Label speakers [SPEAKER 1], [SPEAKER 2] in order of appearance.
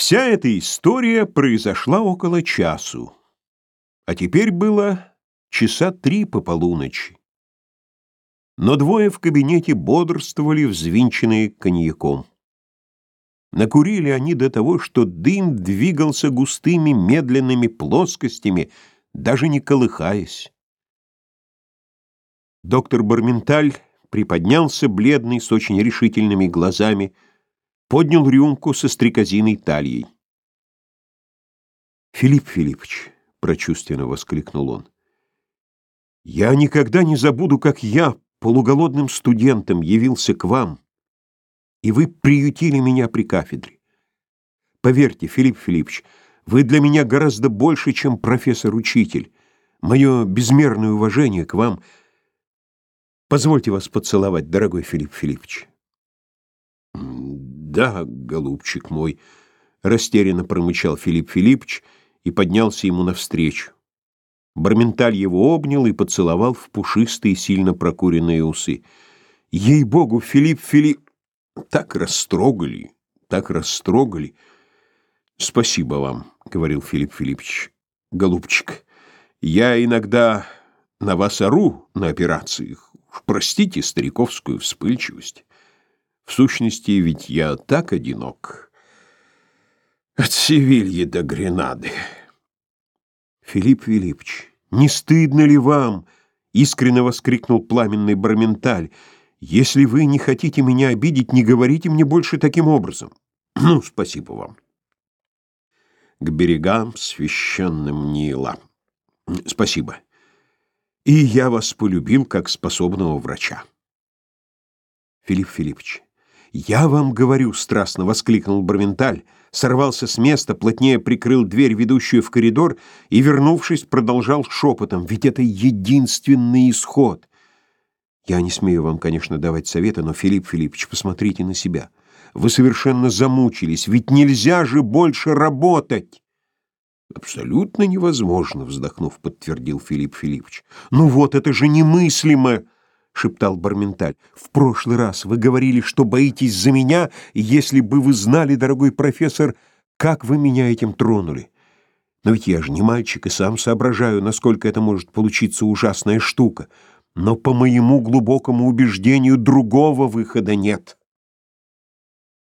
[SPEAKER 1] Вся эта история произошла около часу, а теперь было часа три по полуночи. Но двое в кабинете бодрствовали, взвинченные коньяком. Накурили они до того, что дым двигался густыми медленными плоскостями, даже не колыхаясь. Доктор Барменталь приподнялся, бледный, с очень решительными глазами, поднял рюмку со стрекозиной тальей. «Филипп Филиппович», — прочувственно воскликнул он, — «я никогда не забуду, как я, полуголодным студентом, явился к вам, и вы приютили меня при кафедре. Поверьте, Филипп Филиппович, вы для меня гораздо больше, чем профессор-учитель. Мое безмерное уважение к вам — Позвольте вас поцеловать, дорогой Филипп Филиппович. Да, голубчик мой, растерянно промычал Филипп Филиппович и поднялся ему навстречу. Барменталь его обнял и поцеловал в пушистые, сильно прокуренные усы. Ей-богу, Филипп Филипп так растрогали, так растрогали. Спасибо вам, говорил Филипп Филиппович. Голубчик, я иногда на вас ору на операциях. Простите стариковскую вспыльчивость. В сущности, ведь я так одинок. От Севильи до Гренады. Филипп Филиппович, не стыдно ли вам? Искренне воскликнул пламенный Барменталь. Если вы не хотите меня обидеть, не говорите мне больше таким образом. Ну, спасибо вам. К берегам священным Нила. Спасибо и я вас полюбил как способного врача. Филипп Филиппович, я вам говорю, страстно воскликнул Барменталь, сорвался с места, плотнее прикрыл дверь, ведущую в коридор, и, вернувшись, продолжал шепотом, ведь это единственный исход. Я не смею вам, конечно, давать советы, но, Филипп Филиппович, посмотрите на себя. Вы совершенно замучились, ведь нельзя же больше работать. Абсолютно невозможно, вздохнув, подтвердил Филипп Филиппович. Ну вот, это же немыслимо, шептал Барменталь. В прошлый раз вы говорили, что боитесь за меня, если бы вы знали, дорогой профессор, как вы меня этим тронули. Но ведь я же не мальчик и сам соображаю, насколько это может получиться ужасная штука. Но по моему глубокому убеждению другого выхода нет.